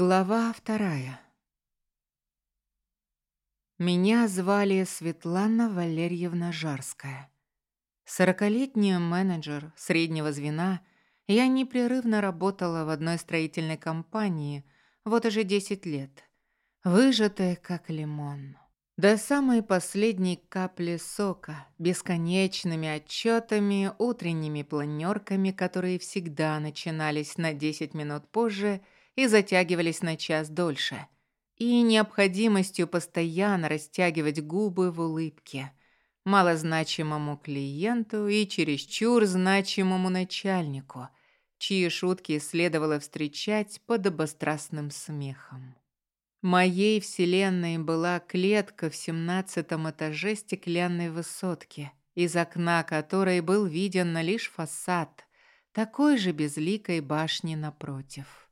Глава вторая. Меня звали Светлана Валерьевна Жарская. Сорокалетний менеджер среднего звена, я непрерывно работала в одной строительной компании вот уже 10 лет, выжатая как лимон. До самой последней капли сока, бесконечными отчетами, утренними планерками, которые всегда начинались на 10 минут позже – и затягивались на час дольше, и необходимостью постоянно растягивать губы в улыбке малозначимому клиенту и чересчур значимому начальнику, чьи шутки следовало встречать под обострастным смехом. Моей вселенной была клетка в семнадцатом этаже стеклянной высотки, из окна которой был виден лишь фасад такой же безликой башни напротив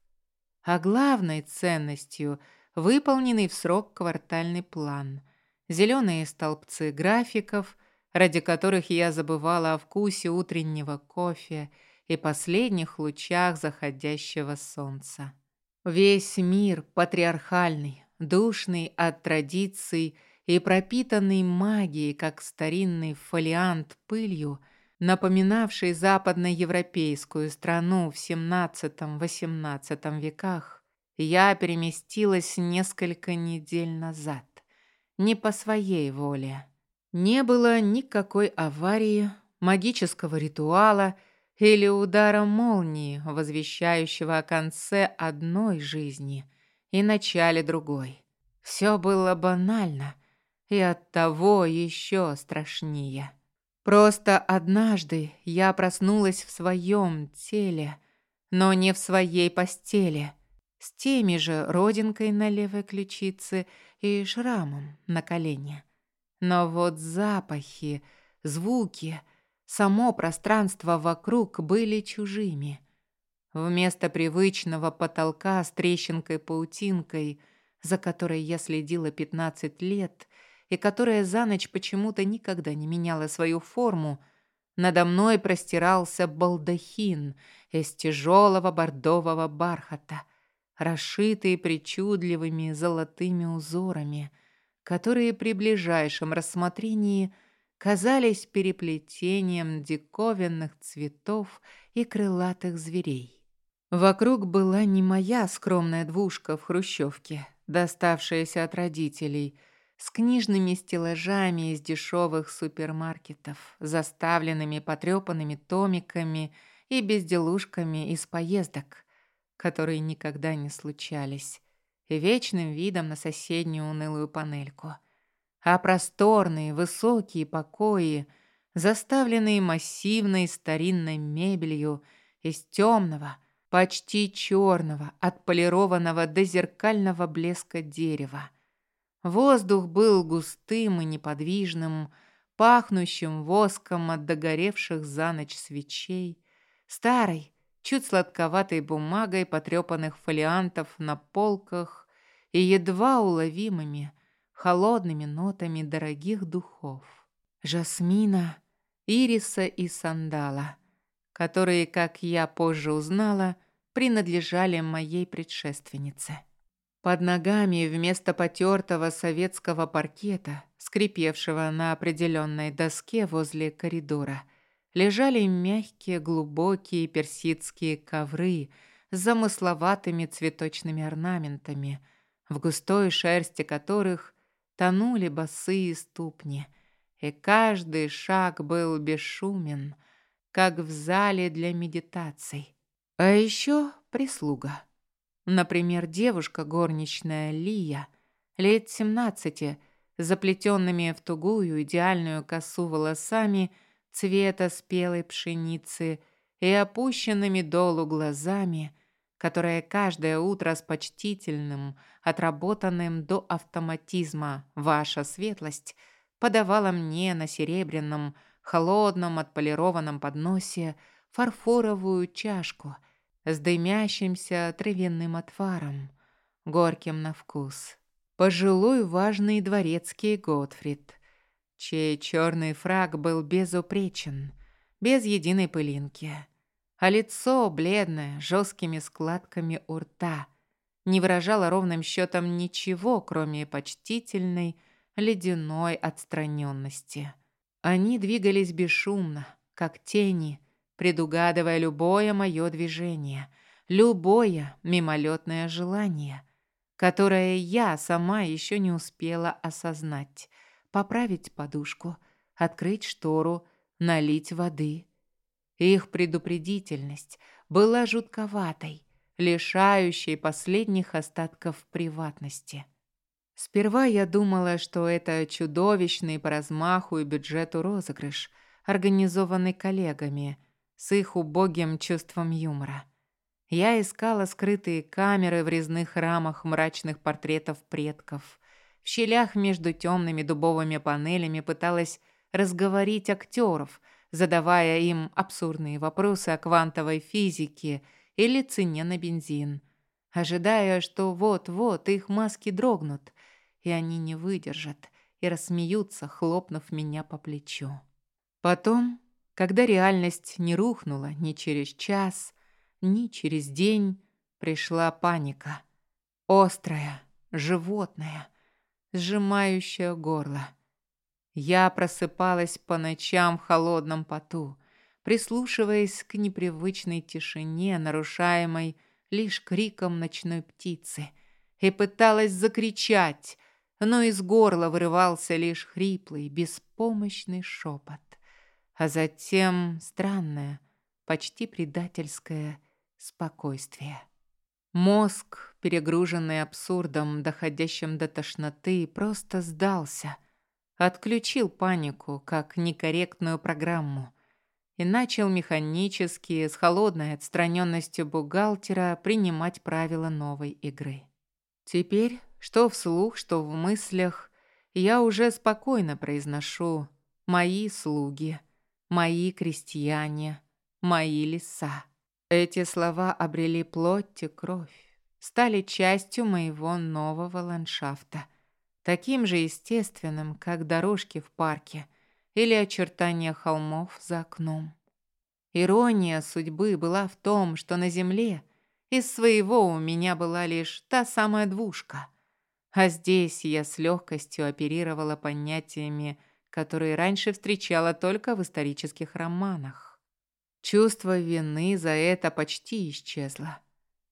а главной ценностью – выполненный в срок квартальный план, зеленые столбцы графиков, ради которых я забывала о вкусе утреннего кофе и последних лучах заходящего солнца. Весь мир патриархальный, душный от традиций и пропитанный магией, как старинный фолиант пылью – напоминавший западноевропейскую страну в XVII-XVIII веках, я переместилась несколько недель назад, не по своей воле. Не было никакой аварии, магического ритуала или удара молнии, возвещающего о конце одной жизни и начале другой. Все было банально и оттого еще страшнее. Просто однажды я проснулась в своем теле, но не в своей постели, с теми же родинкой на левой ключице и шрамом на колене. Но вот запахи, звуки, само пространство вокруг были чужими. Вместо привычного потолка с трещинкой-паутинкой, за которой я следила 15 лет, и которая за ночь почему-то никогда не меняла свою форму, надо мной простирался балдахин из тяжелого бордового бархата, расшитый причудливыми золотыми узорами, которые при ближайшем рассмотрении казались переплетением диковинных цветов и крылатых зверей. Вокруг была не моя скромная двушка в хрущевке, доставшаяся от родителей – с книжными стеллажами из дешевых супермаркетов, заставленными потрепанными томиками и безделушками из поездок, которые никогда не случались, и вечным видом на соседнюю унылую панельку. А просторные высокие покои, заставленные массивной старинной мебелью из темного, почти черного, отполированного до зеркального блеска дерева – Воздух был густым и неподвижным, пахнущим воском от догоревших за ночь свечей, старой, чуть сладковатой бумагой потрепанных фолиантов на полках и едва уловимыми, холодными нотами дорогих духов. Жасмина, ириса и сандала, которые, как я позже узнала, принадлежали моей предшественнице. Под ногами вместо потертого советского паркета, скрипевшего на определенной доске возле коридора, лежали мягкие глубокие персидские ковры с замысловатыми цветочными орнаментами, в густой шерсти которых тонули босые ступни, и каждый шаг был бесшумен, как в зале для медитаций. А еще прислуга. Например, девушка горничная Лия, лет 17, заплетенными в тугую идеальную косу волосами цвета спелой пшеницы и опущенными долу глазами, которая каждое утро с почтительным, отработанным до автоматизма «Ваша светлость» подавала мне на серебряном, холодном, отполированном подносе фарфоровую чашку – с дымящимся травяным отваром, горьким на вкус. Пожилой важный дворецкий Готфрид, чей черный фраг был безупречен, без единой пылинки, а лицо бледное, жесткими складками у рта, не выражало ровным счетом ничего, кроме почтительной, ледяной отстраненности. Они двигались бесшумно, как тени, предугадывая любое мое движение, любое мимолетное желание, которое я сама еще не успела осознать, поправить подушку, открыть штору, налить воды. Их предупредительность была жутковатой, лишающей последних остатков приватности. Сперва я думала, что это чудовищный по размаху и бюджету розыгрыш, организованный коллегами, с их убогим чувством юмора. Я искала скрытые камеры в резных рамах мрачных портретов предков. В щелях между темными дубовыми панелями пыталась разговорить актеров, задавая им абсурдные вопросы о квантовой физике или цене на бензин, ожидая, что вот-вот их маски дрогнут, и они не выдержат и рассмеются, хлопнув меня по плечу. Потом, когда реальность не рухнула ни через час, ни через день, пришла паника. Острая, животная, сжимающая горло. Я просыпалась по ночам в холодном поту, прислушиваясь к непривычной тишине, нарушаемой лишь криком ночной птицы, и пыталась закричать, но из горла вырывался лишь хриплый, беспомощный шепот, а затем странное, почти предательское спокойствие. Мозг, перегруженный абсурдом, доходящим до тошноты, просто сдался, отключил панику как некорректную программу и начал механически, с холодной отстраненностью бухгалтера, принимать правила новой игры. Теперь что вслух, что в мыслях, я уже спокойно произношу «мои слуги», «мои крестьяне», «мои леса». Эти слова обрели плоть и кровь, стали частью моего нового ландшафта, таким же естественным, как дорожки в парке или очертания холмов за окном. Ирония судьбы была в том, что на земле из своего у меня была лишь та самая двушка — а здесь я с легкостью оперировала понятиями, которые раньше встречала только в исторических романах. Чувство вины за это почти исчезло,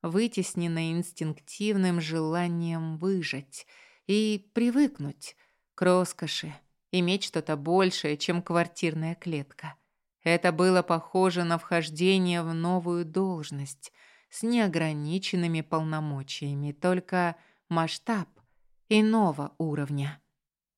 вытесненное инстинктивным желанием выжить и привыкнуть к роскоши, иметь что-то большее, чем квартирная клетка. Это было похоже на вхождение в новую должность с неограниченными полномочиями, только масштаб иного уровня.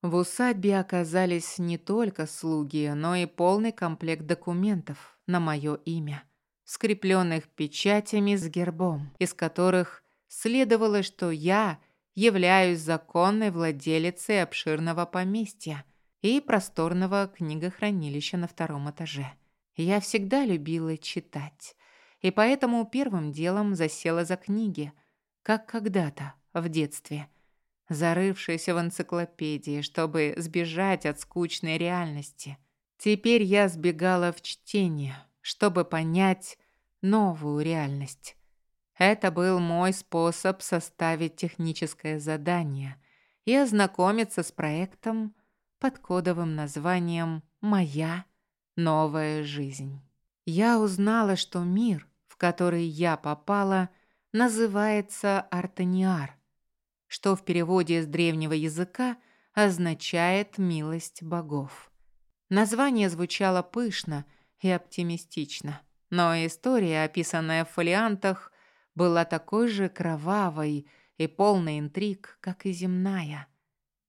В усадьбе оказались не только слуги, но и полный комплект документов на мое имя, скрепленных печатями с гербом, из которых следовало, что я являюсь законной владелицей обширного поместья и просторного книгохранилища на втором этаже. Я всегда любила читать, и поэтому первым делом засела за книги, как когда-то в детстве – зарывшаяся в энциклопедии, чтобы сбежать от скучной реальности. Теперь я сбегала в чтение, чтобы понять новую реальность. Это был мой способ составить техническое задание и ознакомиться с проектом под кодовым названием «Моя новая жизнь». Я узнала, что мир, в который я попала, называется Артаниар что в переводе с древнего языка означает «милость богов». Название звучало пышно и оптимистично, но история, описанная в фолиантах, была такой же кровавой и полной интриг, как и земная.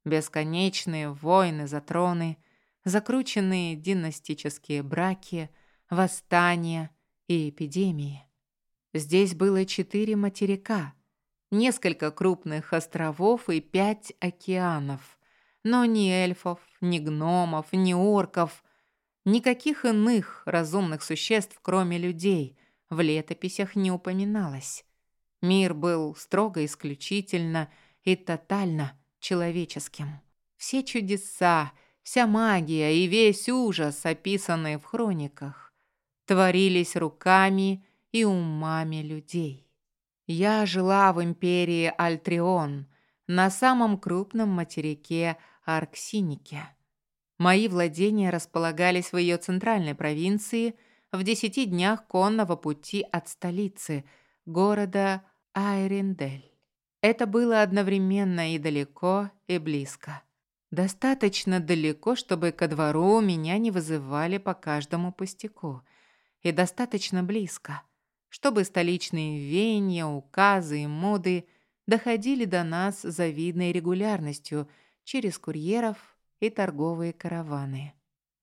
Бесконечные войны за троны, закрученные династические браки, восстания и эпидемии. Здесь было четыре материка, несколько крупных островов и пять океанов. Но ни эльфов, ни гномов, ни орков, никаких иных разумных существ, кроме людей, в летописях не упоминалось. Мир был строго исключительно и тотально человеческим. Все чудеса, вся магия и весь ужас, описанные в хрониках, творились руками и умами людей. Я жила в империи Альтрион, на самом крупном материке Арксинике. Мои владения располагались в ее центральной провинции в десяти днях конного пути от столицы, города Айриндель. Это было одновременно и далеко, и близко. Достаточно далеко, чтобы ко двору меня не вызывали по каждому пустяку. И достаточно близко, чтобы столичные веяния, указы и моды доходили до нас завидной регулярностью через курьеров и торговые караваны.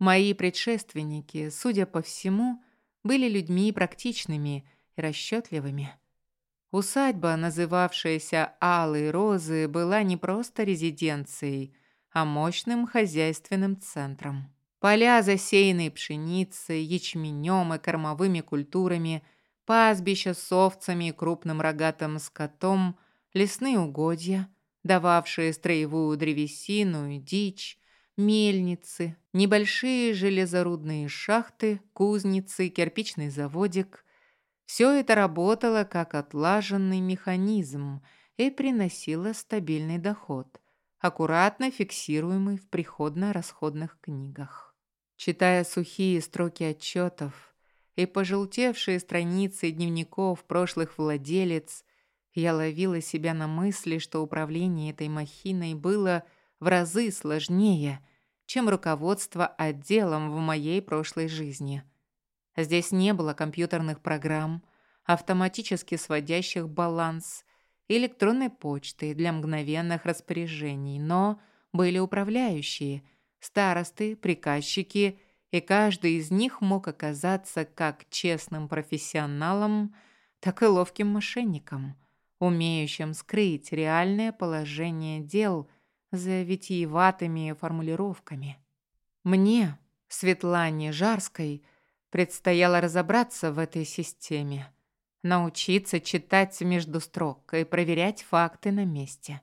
Мои предшественники, судя по всему, были людьми практичными и расчетливыми. Усадьба, называвшаяся Алые Розы, была не просто резиденцией, а мощным хозяйственным центром. Поля, засеянные пшеницей, ячменем и кормовыми культурами, пастбища с овцами и крупным рогатым скотом, лесные угодья, дававшие строевую древесину и дичь, мельницы, небольшие железорудные шахты, кузницы, кирпичный заводик, все это работало как отлаженный механизм и приносило стабильный доход, аккуратно фиксируемый в приходно-расходных книгах. Читая сухие строки отчетов и пожелтевшие страницы дневников прошлых владелец, я ловила себя на мысли, что управление этой махиной было в разы сложнее, чем руководство отделом в моей прошлой жизни – Здесь не было компьютерных программ, автоматически сводящих баланс, электронной почты для мгновенных распоряжений, но были управляющие, старосты, приказчики, и каждый из них мог оказаться как честным профессионалом, так и ловким мошенником, умеющим скрыть реальное положение дел за витиеватыми формулировками. Мне, Светлане Жарской, Предстояло разобраться в этой системе, научиться читать между строк и проверять факты на месте.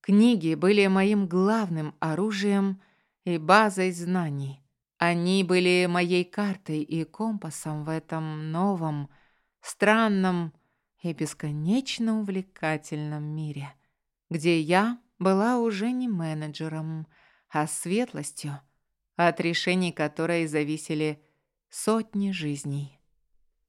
Книги были моим главным оружием и базой знаний. Они были моей картой и компасом в этом новом, странном и бесконечно увлекательном мире, где я была уже не менеджером, а светлостью, от решений которой зависели сотни жизней.